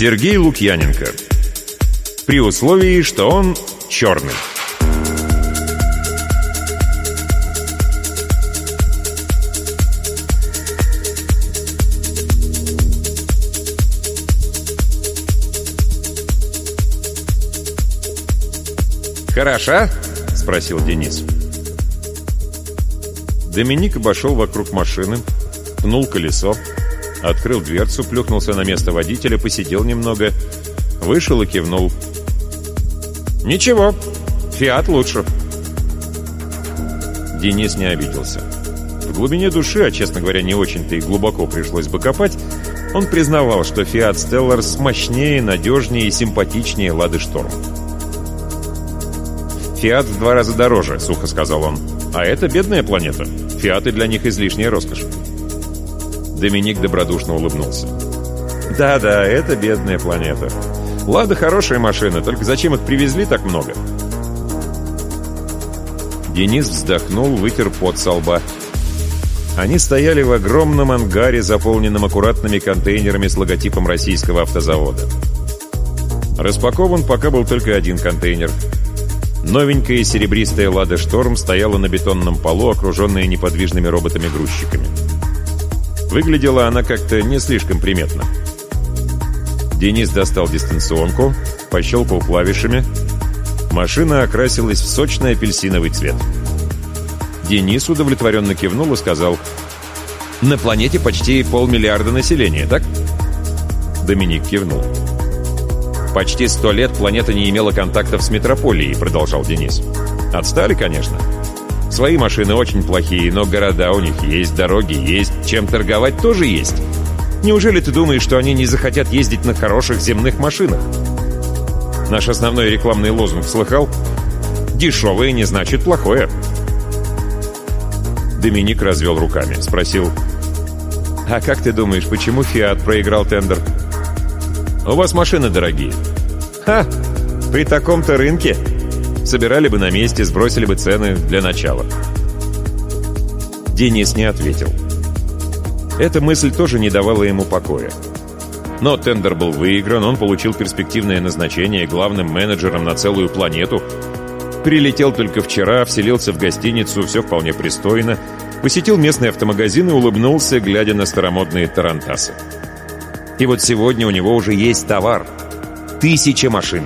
Сергей Лукьяненко. При условии, что он черный. «Хороша?» — спросил Денис. Доминик обошел вокруг машины, пнул колесо, открыл дверцу, плюхнулся на место водителя, посидел немного, вышел и кивнул. «Ничего, «Фиат» лучше». Денис не обиделся. В глубине души, а, честно говоря, не очень-то и глубоко пришлось бы копать, он признавал, что «Фиат Стелларс» мощнее, надежнее и симпатичнее «Лады Шторм». «Фиат» в два раза дороже, — сухо сказал он. «А это бедная планета. Фиаты для них излишняя роскошь». Доминик добродушно улыбнулся. «Да-да, это бедная планета. Лада хорошая машина, только зачем их привезли так много?» Денис вздохнул, вытер пот со лба. Они стояли в огромном ангаре, заполненном аккуратными контейнерами с логотипом российского автозавода. Распакован пока был только один контейнер — Новенькая серебристая «Лада Шторм» стояла на бетонном полу, окруженная неподвижными роботами-грузчиками. Выглядела она как-то не слишком приметно. Денис достал дистанционку, пощелкал клавишами. Машина окрасилась в сочный апельсиновый цвет. Денис удовлетворенно кивнул и сказал, «На планете почти полмиллиарда населения, так?» Доминик кивнул. Почти сто лет планета не имела контактов с метрополией, продолжал Денис. Отстали, конечно. Свои машины очень плохие, но города у них есть, дороги есть, чем торговать тоже есть. Неужели ты думаешь, что они не захотят ездить на хороших земных машинах? Наш основной рекламный лозунг слыхал? «Дешевое не значит плохое». Доминик развел руками, спросил, «А как ты думаешь, почему «Фиат» проиграл тендер?» «У вас машины дорогие. Ха! При таком-то рынке собирали бы на месте, сбросили бы цены для начала. Денис не ответил. Эта мысль тоже не давала ему покоя. Но тендер был выигран, он получил перспективное назначение главным менеджером на целую планету. Прилетел только вчера, вселился в гостиницу, все вполне пристойно, посетил местный автомагазин и улыбнулся, глядя на старомодные тарантасы. И вот сегодня у него уже есть товар — тысяча машин.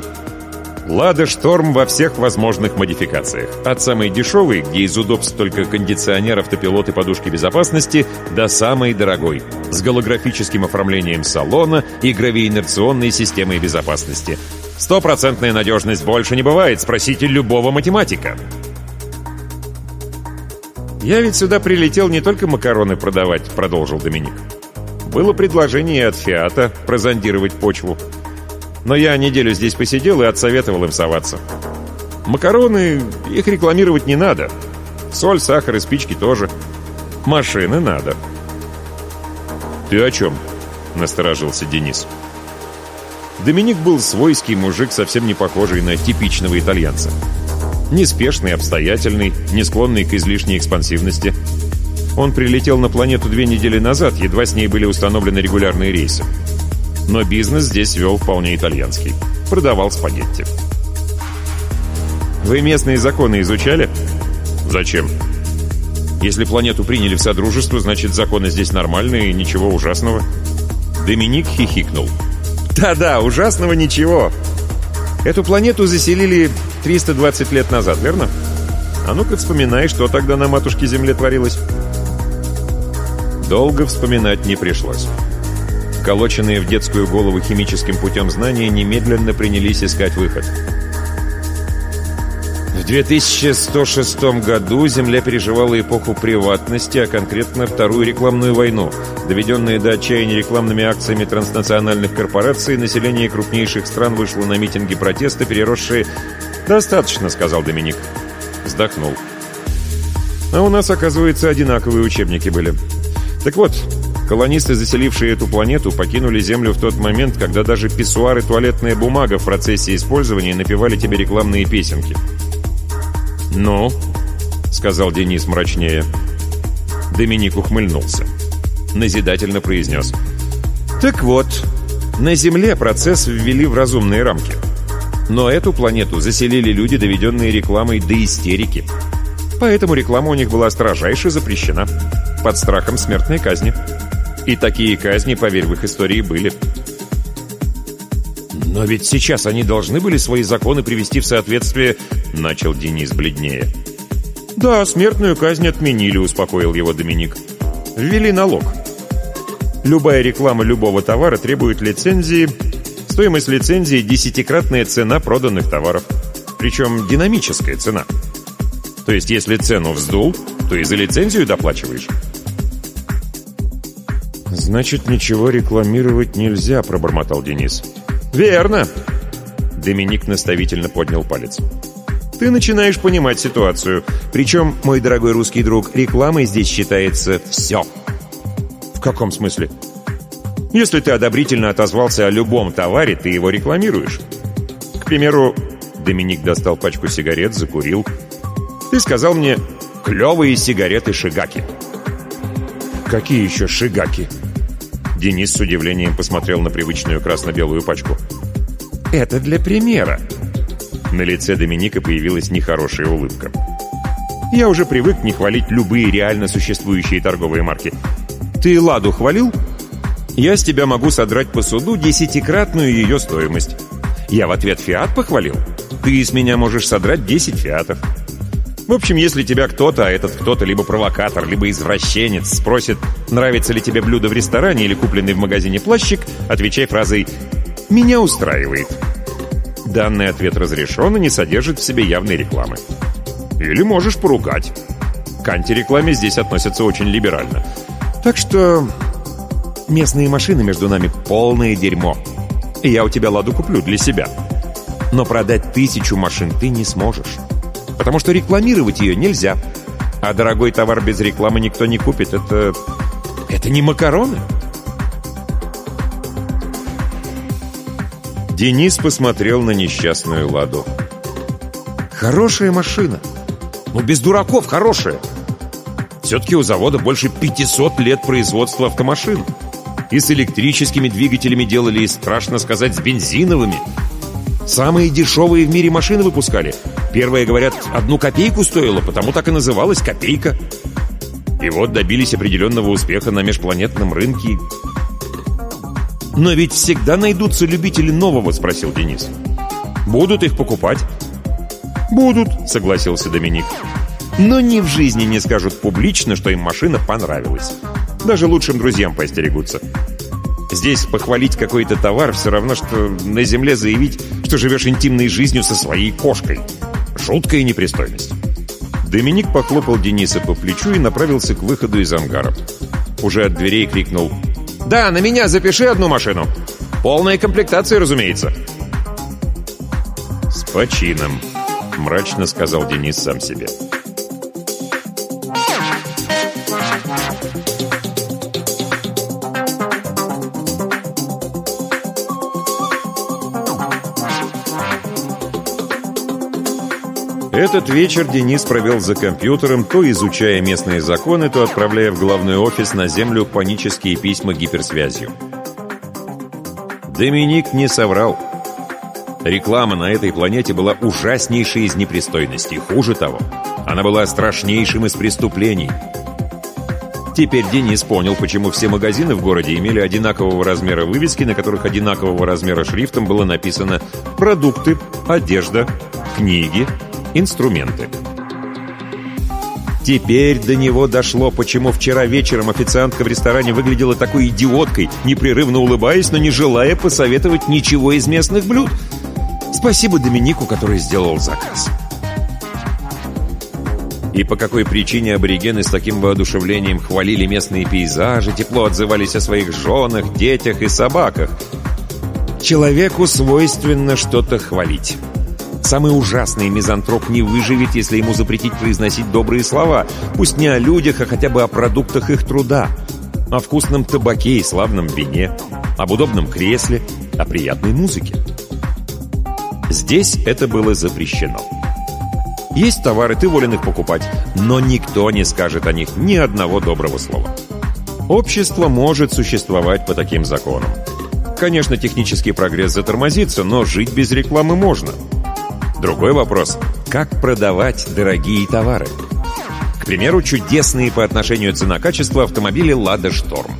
«Лада Шторм» во всех возможных модификациях. От самой дешевой, где из удобств только кондиционер, автопилот и подушки безопасности, до самой дорогой, с голографическим оформлением салона и гравиинерционной системой безопасности. Стопроцентная надежность больше не бывает, спросите любого математика. «Я ведь сюда прилетел не только макароны продавать», — продолжил Доминик. «Было предложение от «Фиата» прозондировать почву». Но я неделю здесь посидел и отсоветовал им соваться. Макароны, их рекламировать не надо. Соль, сахар и спички тоже. Машины надо. «Ты о чем?» — насторожился Денис. Доминик был свойский мужик, совсем не похожий на типичного итальянца. Неспешный, обстоятельный, не склонный к излишней экспансивности. Он прилетел на планету две недели назад, едва с ней были установлены регулярные рейсы но бизнес здесь вел вполне итальянский. Продавал спагетти. Вы местные законы изучали? Зачем? Если планету приняли в Содружество, значит законы здесь нормальные и ничего ужасного. Доминик хихикнул. Да-да, ужасного ничего. Эту планету заселили 320 лет назад, верно? А ну-ка вспоминай, что тогда на матушке Земле творилось. Долго вспоминать не пришлось. Вколоченные в детскую голову химическим путем знания немедленно принялись искать выход. В 2106 году Земля переживала эпоху приватности, а конкретно Вторую рекламную войну. Доведенные до отчаяния рекламными акциями транснациональных корпораций, население крупнейших стран вышло на митинги протеста, переросшие... «Достаточно», — сказал Доминик. Вздохнул. «А у нас, оказывается, одинаковые учебники были. Так вот, Колонисты, заселившие эту планету, покинули Землю в тот момент, когда даже писсуар и туалетная бумага в процессе использования напевали тебе рекламные песенки. «Ну?» — сказал Денис мрачнее. Доминик ухмыльнулся. Назидательно произнес. «Так вот, На Земле процесс ввели в разумные рамки. Но эту планету заселили люди, доведенные рекламой до истерики. Поэтому реклама у них была строжайше запрещена. Под страхом смертной казни. И такие казни, поверь, в их истории были. «Но ведь сейчас они должны были свои законы привести в соответствие...» — начал Денис бледнее. «Да, смертную казнь отменили», — успокоил его Доминик. «Ввели налог. Любая реклама любого товара требует лицензии. Стоимость лицензии — десятикратная цена проданных товаров. Причем динамическая цена. То есть, если цену вздул, то и за лицензию доплачиваешь. «Значит, ничего рекламировать нельзя», — пробормотал Денис. «Верно!» Доминик наставительно поднял палец. «Ты начинаешь понимать ситуацию. Причем, мой дорогой русский друг, рекламой здесь считается все». «В каком смысле?» «Если ты одобрительно отозвался о любом товаре, ты его рекламируешь. К примеру, Доминик достал пачку сигарет, закурил. Ты сказал мне «клевые сигареты Шигаки». «Какие еще Шигаки?» Денис с удивлением посмотрел на привычную красно-белую пачку. «Это для примера». На лице Доминика появилась нехорошая улыбка. «Я уже привык не хвалить любые реально существующие торговые марки. Ты «Ладу» хвалил? Я с тебя могу содрать по суду десятикратную ее стоимость. Я в ответ «Фиат» похвалил? Ты с меня можешь содрать 10 «Фиатов». В общем, если тебя кто-то, а этот кто-то либо провокатор, либо извращенец, спросит, нравится ли тебе блюдо в ресторане или купленный в магазине плащик, отвечай фразой «Меня устраивает». Данный ответ разрешен и не содержит в себе явной рекламы. Или можешь поругать. К антирекламе здесь относятся очень либерально. Так что местные машины между нами полное дерьмо. И я у тебя ладу куплю для себя. Но продать тысячу машин ты не сможешь потому что рекламировать ее нельзя. А дорогой товар без рекламы никто не купит. Это... это не макароны. Денис посмотрел на несчастную Ладу. Хорошая машина. Ну, без дураков, хорошая. Все-таки у завода больше 500 лет производства автомашин. И с электрическими двигателями делали, и, страшно сказать, с бензиновыми. Самые дешевые в мире машины выпускали. Первая, говорят, одну копейку стоила, потому так и называлась «копейка». И вот добились определенного успеха на межпланетном рынке. «Но ведь всегда найдутся любители нового», — спросил Денис. «Будут их покупать?» «Будут», — согласился Доминик. «Но ни в жизни не скажут публично, что им машина понравилась. Даже лучшим друзьям поостерегутся. Здесь похвалить какой-то товар все равно, что на земле заявить, что живешь интимной жизнью со своей кошкой. Жуткая непристойность. Доминик похлопал Дениса по плечу и направился к выходу из ангара. Уже от дверей крикнул «Да, на меня запиши одну машину! Полная комплектация, разумеется!» «С почином», — мрачно сказал Денис сам себе. Этот вечер Денис провел за компьютером, то изучая местные законы, то отправляя в главный офис на землю панические письма гиперсвязью. Доминик не соврал. Реклама на этой планете была ужаснейшей из непристойностей. Хуже того, она была страшнейшим из преступлений. Теперь Денис понял, почему все магазины в городе имели одинакового размера вывески, на которых одинакового размера шрифтом было написано «Продукты», «Одежда», «Книги», инструменты. Теперь до него дошло, почему вчера вечером официантка в ресторане выглядела такой идиоткой, непрерывно улыбаясь, но не желая посоветовать ничего из местных блюд. Спасибо Доминику, который сделал заказ. И по какой причине аборигены с таким воодушевлением хвалили местные пейзажи, тепло отзывались о своих женах, детях и собаках. Человеку свойственно что-то хвалить. Самый ужасный мизантроп не выживет, если ему запретить произносить добрые слова, пусть не о людях, а хотя бы о продуктах их труда, о вкусном табаке и славном вине, об удобном кресле, о приятной музыке. Здесь это было запрещено. Есть товары, ты волен их покупать, но никто не скажет о них ни одного доброго слова. Общество может существовать по таким законам. Конечно, технический прогресс затормозится, но жить без рекламы можно. Другой вопрос – как продавать дорогие товары? К примеру, чудесные по отношению цена-качество автомобили «Лада Шторм».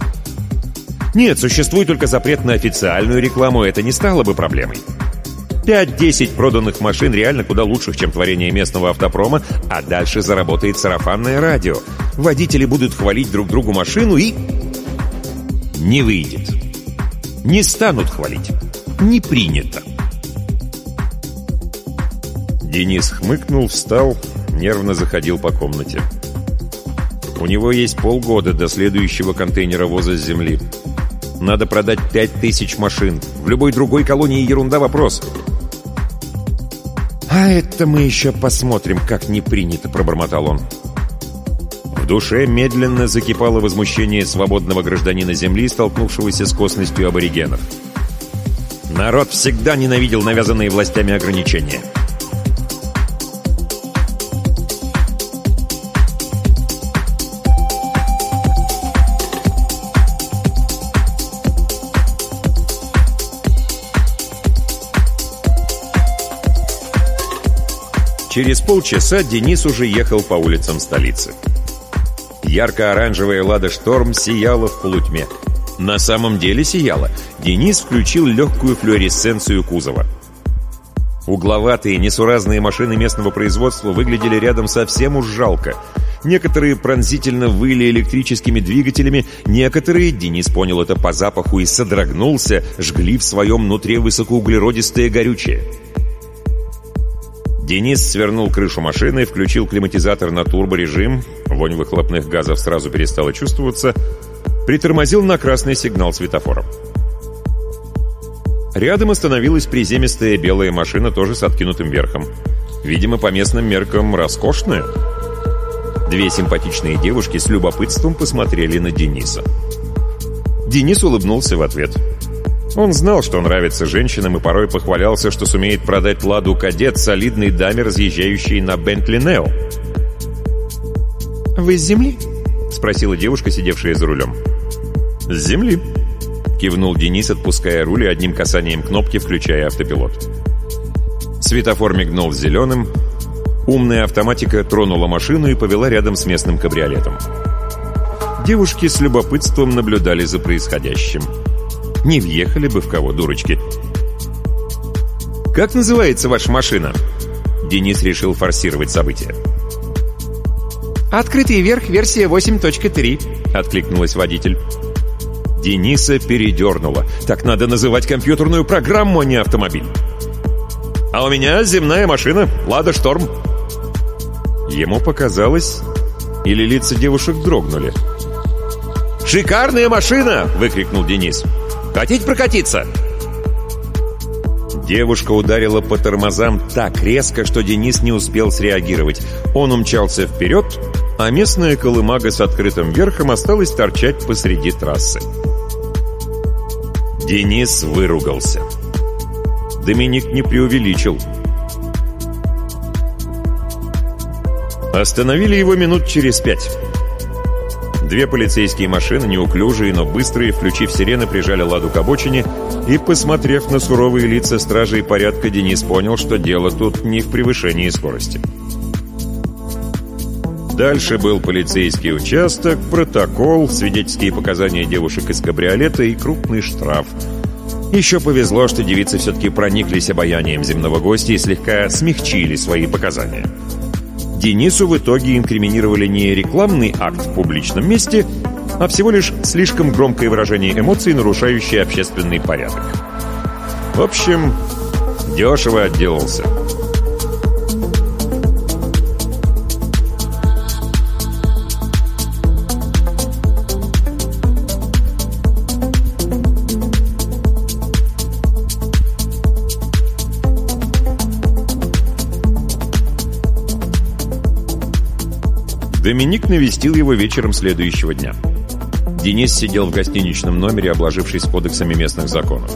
Нет, существует только запрет на официальную рекламу, это не стало бы проблемой. 5-10 проданных машин реально куда лучших, чем творение местного автопрома, а дальше заработает сарафанное радио. Водители будут хвалить друг другу машину и... Не выйдет. Не станут хвалить. Не принято. Денис хмыкнул, встал, нервно заходил по комнате. У него есть полгода до следующего контейнера воза с земли. Надо продать пять тысяч машин. В любой другой колонии ерунда вопрос. «А это мы еще посмотрим, как не принято», — пробормотал он. В душе медленно закипало возмущение свободного гражданина Земли, столкнувшегося с косностью аборигенов. Народ всегда ненавидел навязанные властями ограничения. Через полчаса Денис уже ехал по улицам столицы. Ярко-оранжевая «Лада Шторм» сияла в полутьме. На самом деле сияла. Денис включил легкую флуоресценцию кузова. Угловатые, несуразные машины местного производства выглядели рядом совсем уж жалко. Некоторые пронзительно выли электрическими двигателями, некоторые, Денис понял это по запаху и содрогнулся, жгли в своем нутре высокоуглеродистое горючее. Денис свернул крышу машины, включил климатизатор на турборежим, вонь выхлопных газов сразу перестала чувствоваться, притормозил на красный сигнал светофора. Рядом остановилась приземистая белая машина, тоже с откинутым верхом. Видимо, по местным меркам роскошная. Две симпатичные девушки с любопытством посмотрели на Дениса. Денис улыбнулся в ответ. Он знал, что нравится женщинам, и порой похвалялся, что сумеет продать «Ладу Кадет» солидной даме, разъезжающей на «Бентли Нео». «Вы с земли?» — спросила девушка, сидевшая за рулем. «С земли», — кивнул Денис, отпуская руль и одним касанием кнопки, включая автопилот. Светофор мигнул зеленым, умная автоматика тронула машину и повела рядом с местным кабриолетом. Девушки с любопытством наблюдали за происходящим. Не въехали бы в кого, дурочки. «Как называется ваша машина?» Денис решил форсировать события. «Открытый верх, версия 8.3», — откликнулась водитель. Дениса передернуло. Так надо называть компьютерную программу, а не автомобиль. «А у меня земная машина, Лада Шторм». Ему показалось, или лица девушек дрогнули. «Шикарная машина!» — выкрикнул Денис. Хотите прокатиться?» Девушка ударила по тормозам так резко, что Денис не успел среагировать. Он умчался вперед, а местная колымага с открытым верхом осталась торчать посреди трассы. Денис выругался. Доминик не преувеличил. Остановили его минут через пять. Две полицейские машины, неуклюжие, но быстрые, включив сирены, прижали ладу к обочине, и, посмотрев на суровые лица стражей порядка, Денис понял, что дело тут не в превышении скорости. Дальше был полицейский участок, протокол, свидетельские показания девушек из кабриолета и крупный штраф. Еще повезло, что девицы все-таки прониклись обаянием земного гостя и слегка смягчили свои показания. Денису в итоге инкриминировали не рекламный акт в публичном месте, а всего лишь слишком громкое выражение эмоций, нарушающее общественный порядок. В общем, дешево отделался. Доминик навестил его вечером следующего дня. Денис сидел в гостиничном номере, обложившись кодексами местных законов.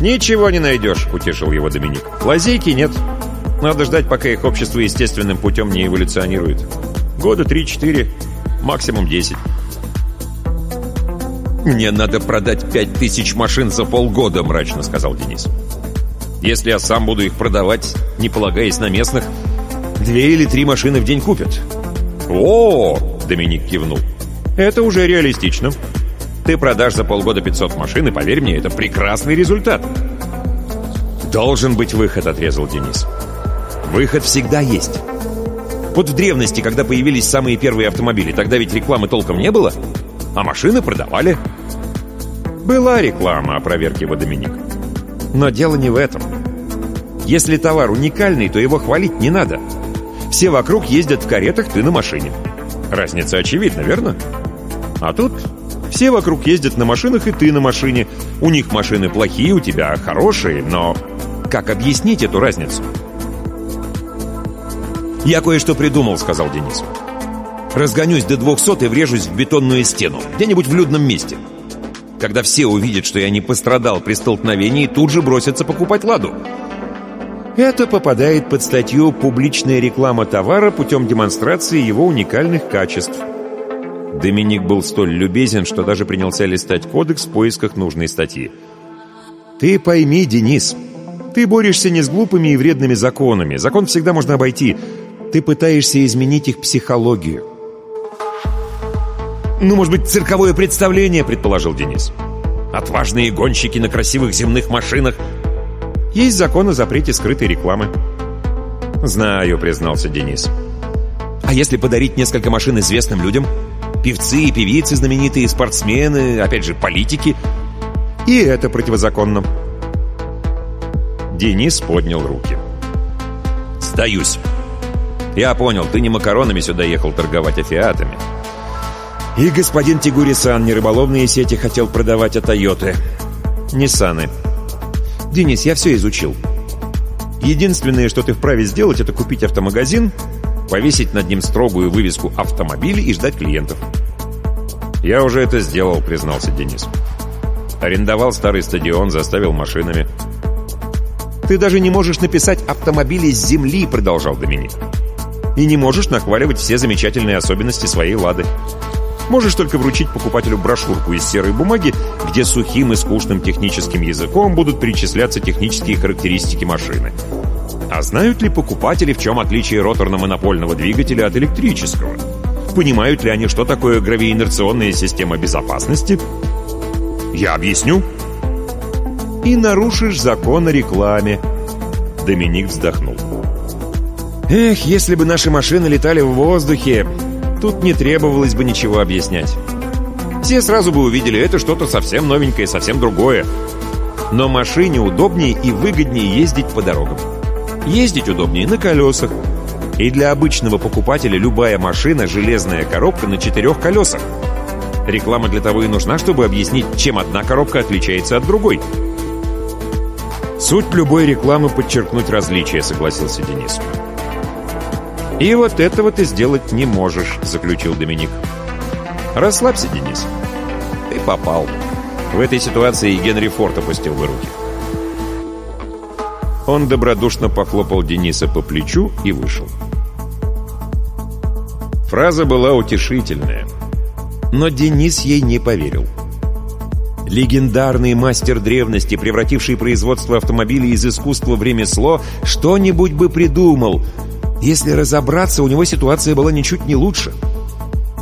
«Ничего не найдешь», — утешил его Доминик. «Лазейки нет. Надо ждать, пока их общество естественным путем не эволюционирует. Года три-четыре, максимум десять». «Мне надо продать пять тысяч машин за полгода», — мрачно сказал Денис. «Если я сам буду их продавать, не полагаясь на местных, две или три машины в день купят». «О!» — Доминик кивнул. «Это уже реалистично. Ты продашь за полгода 500 машин, и поверь мне, это прекрасный результат». «Должен быть выход», — отрезал Денис. «Выход всегда есть». Вот в древности, когда появились самые первые автомобили, тогда ведь рекламы толком не было, а машины продавали. Была реклама, опроверг Доминик. Но дело не в этом. Если товар уникальный, то его хвалить не надо. Все вокруг ездят в каретах, ты на машине. Разница очевидна, верно? А тут все вокруг ездят на машинах, и ты на машине. У них машины плохие, у тебя хорошие, но как объяснить эту разницу? «Я кое-что придумал», — сказал Денис. «Разгонюсь до двухсот и врежусь в бетонную стену, где-нибудь в людном месте. Когда все увидят, что я не пострадал при столкновении, тут же бросятся покупать «Ладу». Это попадает под статью «Публичная реклама товара путем демонстрации его уникальных качеств». Доминик был столь любезен, что даже принялся листать кодекс в поисках нужной статьи. «Ты пойми, Денис, ты борешься не с глупыми и вредными законами. Закон всегда можно обойти. Ты пытаешься изменить их психологию. «Ну, может быть, цирковое представление», — предположил Денис. «Отважные гонщики на красивых земных машинах». Есть закон о запрете скрытой рекламы. «Знаю», — признался Денис. «А если подарить несколько машин известным людям? Певцы и певицы знаменитые, спортсмены, опять же, политики?» «И это противозаконно». Денис поднял руки. «Сдаюсь. Я понял, ты не макаронами сюда ехал торговать, а фиатами. И господин Тигурисан не рыболовные сети хотел продавать, а Тойоты. Ниссаны. Денис, я все изучил. Единственное, что ты вправе сделать, это купить автомагазин, повесить над ним строгую вывеску «Автомобили» и ждать клиентов. «Я уже это сделал», — признался Денис. Арендовал старый стадион, заставил машинами. «Ты даже не можешь написать «автомобили с земли», — продолжал Доминик и не можешь нахваливать все замечательные особенности своей «Лады». Можешь только вручить покупателю брошюрку из серой бумаги, где сухим и скучным техническим языком будут перечисляться технические характеристики машины. А знают ли покупатели, в чем отличие роторно-монопольного двигателя от электрического? Понимают ли они, что такое гравиинерционная система безопасности? Я объясню. И нарушишь закон о рекламе. Доминик вздохнул. Эх, если бы наши машины летали в воздухе, тут не требовалось бы ничего объяснять. Все сразу бы увидели, это что-то совсем новенькое, совсем другое. Но машине удобнее и выгоднее ездить по дорогам. Ездить удобнее на колесах. И для обычного покупателя любая машина – железная коробка на четырех колесах. Реклама для того и нужна, чтобы объяснить, чем одна коробка отличается от другой. Суть любой рекламы – подчеркнуть различия, согласился Денис. «И вот этого ты сделать не можешь», — заключил Доминик. «Расслабься, Денис. Ты попал». В этой ситуации Генри Форд опустил бы руки. Он добродушно похлопал Дениса по плечу и вышел. Фраза была утешительная, но Денис ей не поверил. Легендарный мастер древности, превративший производство автомобилей из искусства в ремесло, что-нибудь бы придумал — если разобраться, у него ситуация была ничуть не лучше.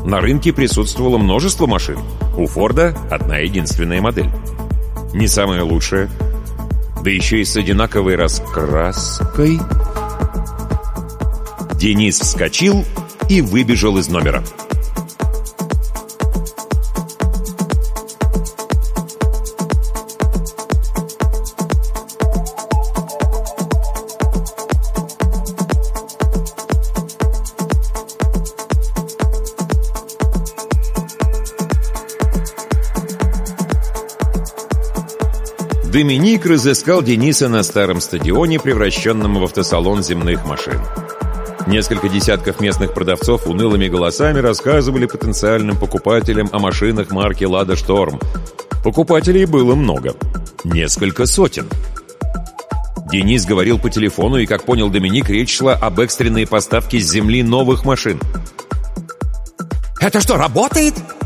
На рынке присутствовало множество машин. У Форда одна единственная модель. Не самая лучшая. Да еще и с одинаковой раскраской. Денис вскочил и выбежал из номера. Доминик разыскал Дениса на старом стадионе, превращенном в автосалон земных машин. Несколько десятков местных продавцов унылыми голосами рассказывали потенциальным покупателям о машинах марки «Лада Шторм». Покупателей было много. Несколько сотен. Денис говорил по телефону, и, как понял Доминик, речь шла об экстренной поставке с земли новых машин. «Это что, работает?» —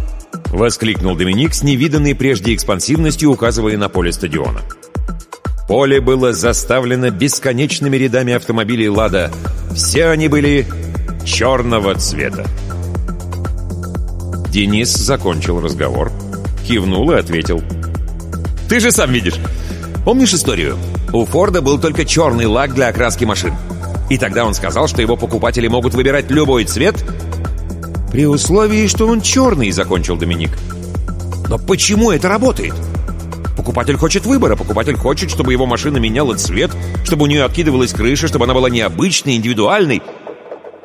воскликнул Доминик с невиданной прежде экспансивностью, указывая на поле стадиона. Поле было заставлено бесконечными рядами автомобилей «Лада». Все они были черного цвета. Денис закончил разговор, кивнул и ответил. «Ты же сам видишь. Помнишь историю? У Форда был только черный лак для окраски машин. И тогда он сказал, что его покупатели могут выбирать любой цвет, при условии, что он черный, закончил Доминик. Но почему это работает? Покупатель хочет выбора, покупатель хочет, чтобы его машина меняла цвет, чтобы у нее откидывалась крыша, чтобы она была необычной, индивидуальной.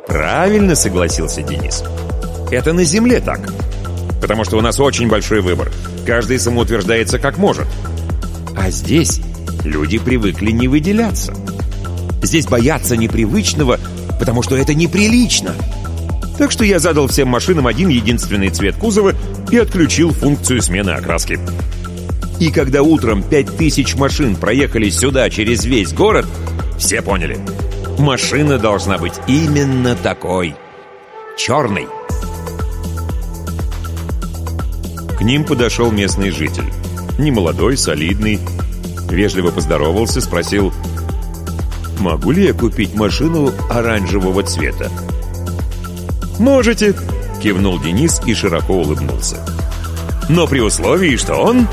Правильно согласился Денис. Это на Земле так. Потому что у нас очень большой выбор. Каждый самоутверждается как может. А здесь люди привыкли не выделяться. Здесь боятся непривычного, потому что это неприлично. Так что я задал всем машинам один единственный цвет кузова и отключил функцию смены окраски. И когда утром 5000 машин проехали сюда через весь город, все поняли. Машина должна быть именно такой. Черный. К ним подошел местный житель. Немолодой, солидный. Вежливо поздоровался, спросил, «Могу ли я купить машину оранжевого цвета?» «Можете», — кивнул Денис и широко улыбнулся. «Но при условии, что он